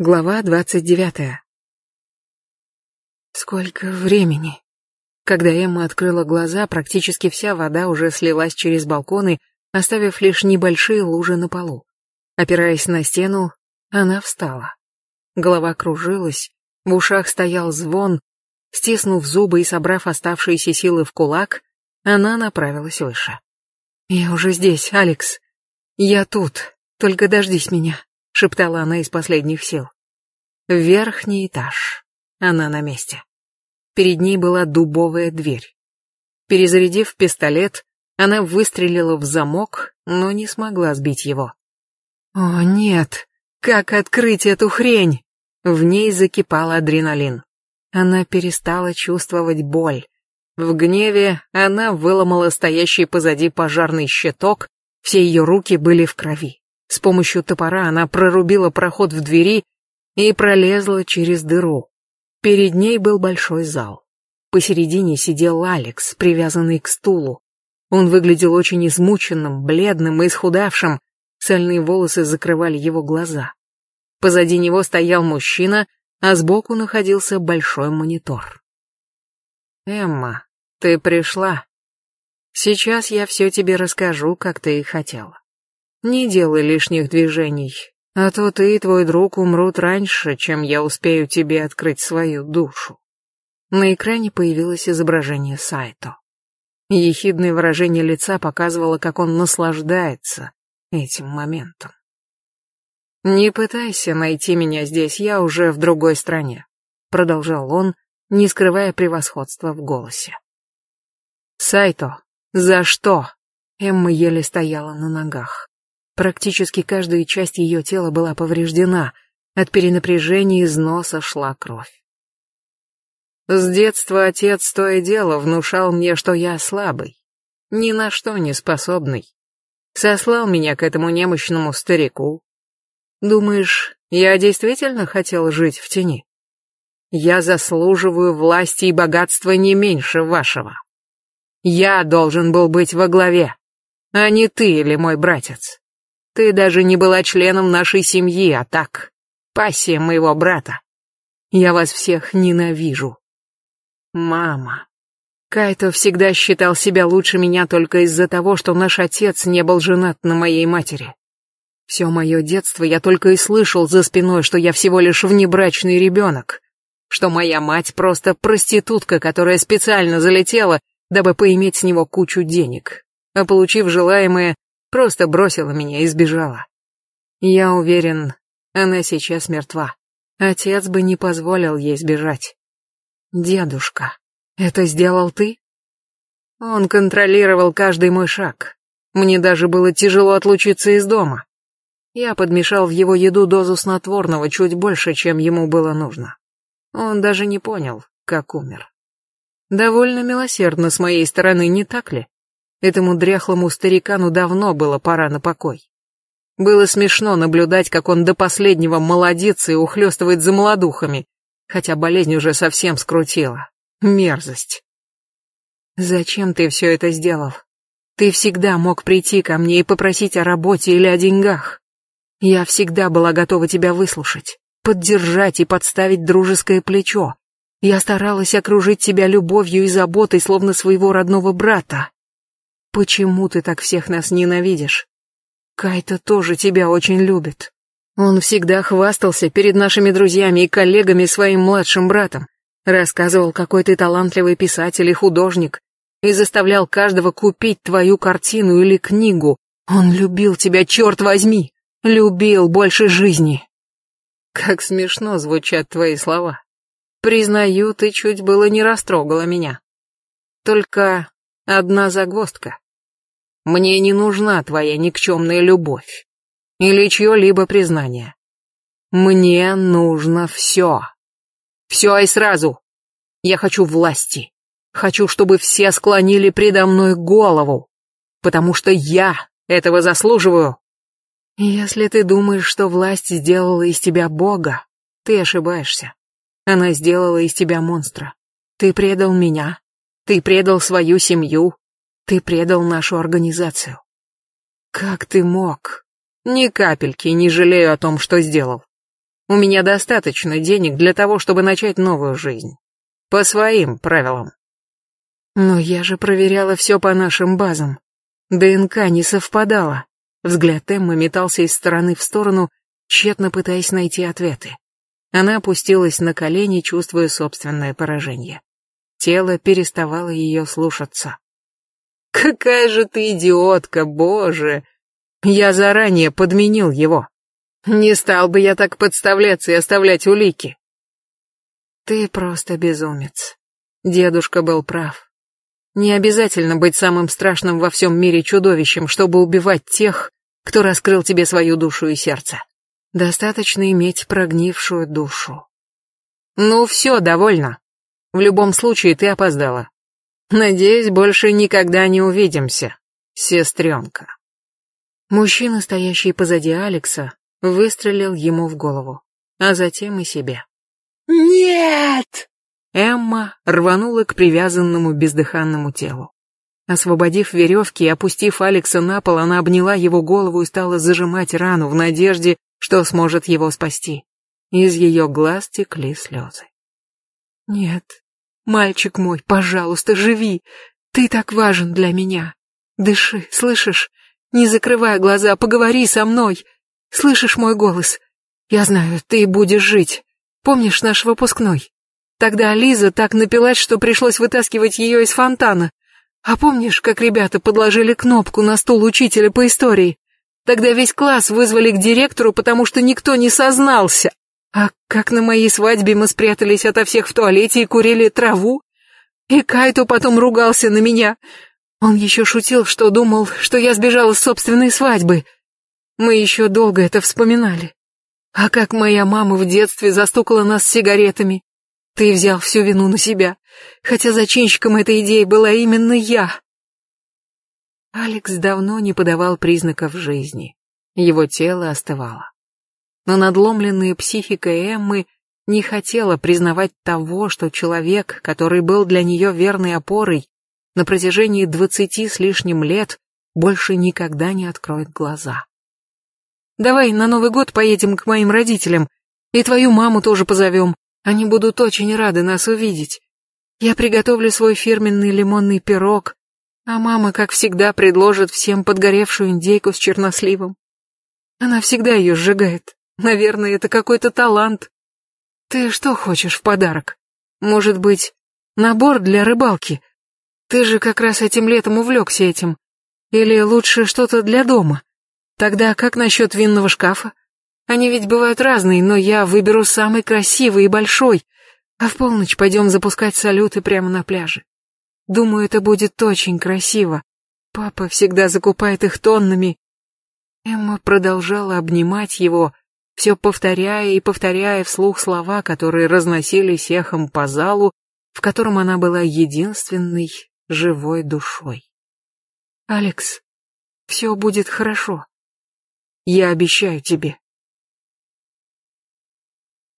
Глава двадцать девятая. Сколько времени? Когда Эмма открыла глаза, практически вся вода уже слилась через балконы, оставив лишь небольшие лужи на полу. Опираясь на стену, она встала. Голова кружилась, в ушах стоял звон. Стиснув зубы и собрав оставшиеся силы в кулак, она направилась выше. «Я уже здесь, Алекс. Я тут. Только дождись меня» шептала она из последних сил. Верхний этаж. Она на месте. Перед ней была дубовая дверь. Перезарядив пистолет, она выстрелила в замок, но не смогла сбить его. О, нет! Как открыть эту хрень? В ней закипал адреналин. Она перестала чувствовать боль. В гневе она выломала стоящий позади пожарный щиток, все ее руки были в крови. С помощью топора она прорубила проход в двери и пролезла через дыру. Перед ней был большой зал. Посередине сидел Алекс, привязанный к стулу. Он выглядел очень измученным, бледным и исхудавшим, сальные волосы закрывали его глаза. Позади него стоял мужчина, а сбоку находился большой монитор. «Эмма, ты пришла. Сейчас я все тебе расскажу, как ты и хотела. Не делай лишних движений, а то ты и твой друг умрут раньше, чем я успею тебе открыть свою душу. На экране появилось изображение Сайто. Ехидное выражение лица показывало, как он наслаждается этим моментом. «Не пытайся найти меня здесь, я уже в другой стране», — продолжал он, не скрывая превосходства в голосе. «Сайто, за что?» Эмма еле стояла на ногах. Практически каждая часть ее тела была повреждена, от перенапряжения из носа шла кровь. С детства отец то и дело внушал мне, что я слабый, ни на что не способный. Сослал меня к этому немощному старику. Думаешь, я действительно хотел жить в тени? Я заслуживаю власти и богатства не меньше вашего. Я должен был быть во главе, а не ты или мой братец. Ты даже не была членом нашей семьи, а так, пассия моего брата. Я вас всех ненавижу. Мама. Кайто всегда считал себя лучше меня только из-за того, что наш отец не был женат на моей матери. Все мое детство я только и слышал за спиной, что я всего лишь внебрачный ребенок, что моя мать просто проститутка, которая специально залетела, дабы поиметь с него кучу денег, а получив желаемое, Просто бросила меня и сбежала. Я уверен, она сейчас мертва. Отец бы не позволил ей сбежать. Дедушка, это сделал ты? Он контролировал каждый мой шаг. Мне даже было тяжело отлучиться из дома. Я подмешал в его еду дозу снотворного чуть больше, чем ему было нужно. Он даже не понял, как умер. Довольно милосердно с моей стороны, не так ли? Этому дряхлому старикану давно было пора на покой. Было смешно наблюдать, как он до последнего молодится и ухлёстывает за молодухами, хотя болезнь уже совсем скрутила. Мерзость. Зачем ты все это сделал? Ты всегда мог прийти ко мне и попросить о работе или о деньгах. Я всегда была готова тебя выслушать, поддержать и подставить дружеское плечо. Я старалась окружить тебя любовью и заботой, словно своего родного брата. Почему ты так всех нас ненавидишь? Кайта тоже тебя очень любит. Он всегда хвастался перед нашими друзьями и коллегами своим младшим братом, рассказывал, какой ты талантливый писатель и художник, и заставлял каждого купить твою картину или книгу. Он любил тебя, черт возьми, любил больше жизни. Как смешно звучат твои слова. Признаю, ты чуть было не растрогала меня. Только одна загвоздка. Мне не нужна твоя никчемная любовь или чье-либо признание. Мне нужно все. Все и сразу. Я хочу власти. Хочу, чтобы все склонили предо мной голову, потому что я этого заслуживаю. Если ты думаешь, что власть сделала из тебя Бога, ты ошибаешься. Она сделала из тебя монстра. Ты предал меня. Ты предал свою семью. Ты предал нашу организацию. Как ты мог? Ни капельки не жалею о том, что сделал. У меня достаточно денег для того, чтобы начать новую жизнь. По своим правилам. Но я же проверяла все по нашим базам. ДНК не совпадала. Взгляд Эммы метался из стороны в сторону, тщетно пытаясь найти ответы. Она опустилась на колени, чувствуя собственное поражение. Тело переставало ее слушаться. «Какая же ты идиотка, боже! Я заранее подменил его. Не стал бы я так подставляться и оставлять улики». «Ты просто безумец. Дедушка был прав. Не обязательно быть самым страшным во всем мире чудовищем, чтобы убивать тех, кто раскрыл тебе свою душу и сердце. Достаточно иметь прогнившую душу. Ну все, довольно. В любом случае ты опоздала. Надеюсь, больше никогда не увидимся, сестренка. Мужчина, стоящий позади Алекса, выстрелил ему в голову, а затем и себе. «Нет!» Эмма рванула к привязанному бездыханному телу. Освободив веревки и опустив Алекса на пол, она обняла его голову и стала зажимать рану в надежде, что сможет его спасти. Из ее глаз текли слезы. «Нет, мальчик мой, пожалуйста, живи. Ты так важен для меня. Дыши, слышишь? Не закрывай глаза, поговори со мной. Слышишь мой голос? Я знаю, ты будешь жить. Помнишь наш выпускной? Тогда Лиза так напилась, что пришлось вытаскивать ее из фонтана. А помнишь, как ребята подложили кнопку на стул учителя по истории? Тогда весь класс вызвали к директору, потому что никто не сознался. А как на моей свадьбе мы спрятались ото всех в туалете и курили траву? И Кайто потом ругался на меня. Он еще шутил, что думал, что я сбежала с собственной свадьбы. Мы еще долго это вспоминали. А как моя мама в детстве застукала нас с сигаретами. Ты взял всю вину на себя, хотя зачинщиком этой идеи была именно я. Алекс давно не подавал признаков жизни. Его тело остывало. Но надломленная психика Эммы не хотела признавать того, что человек, который был для нее верной опорой, на протяжении двадцати с лишним лет больше никогда не откроет глаза. «Давай на Новый год поедем к моим родителям, и твою маму тоже позовем, они будут очень рады нас увидеть. Я приготовлю свой фирменный лимонный пирог, а мама, как всегда, предложит всем подгоревшую индейку с черносливом. Она всегда ее сжигает. Наверное, это какой-то талант. Ты что хочешь в подарок? Может быть, набор для рыбалки? Ты же как раз этим летом увлекся этим. Или лучше что-то для дома? Тогда как насчет винного шкафа? Они ведь бывают разные, но я выберу самый красивый и большой, а в полночь пойдем запускать салюты прямо на пляже. Думаю, это будет очень красиво. Папа всегда закупает их тоннами. Эмма продолжала обнимать его, все повторяя и повторяя вслух слова, которые разносились эхом по залу, в котором она была единственной живой душой. «Алекс, все будет хорошо. Я обещаю тебе».